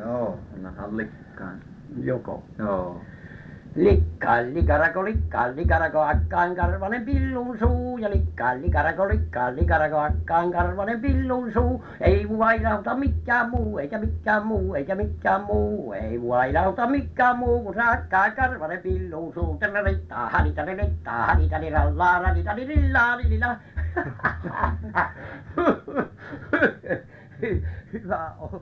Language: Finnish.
Joo, Likkaan, likkaan. Joko. Joo. Likkaan likarako, likkaan likarako, akkaan karvanen pillun suu. Ja likkaan likarako, likkaan likarako, akkaan karvanen pillun suu. Ei mua ilauta mikään muu, eikä mikään muu, eikä mikään muu. Ei mua ilauta mikään muu, kun sä akkaan karvanen pillun suu. Tänne rittaa, hanitani rittaa, hanitani rallaa, ranitani lillaa, lillaa. Hyvä on.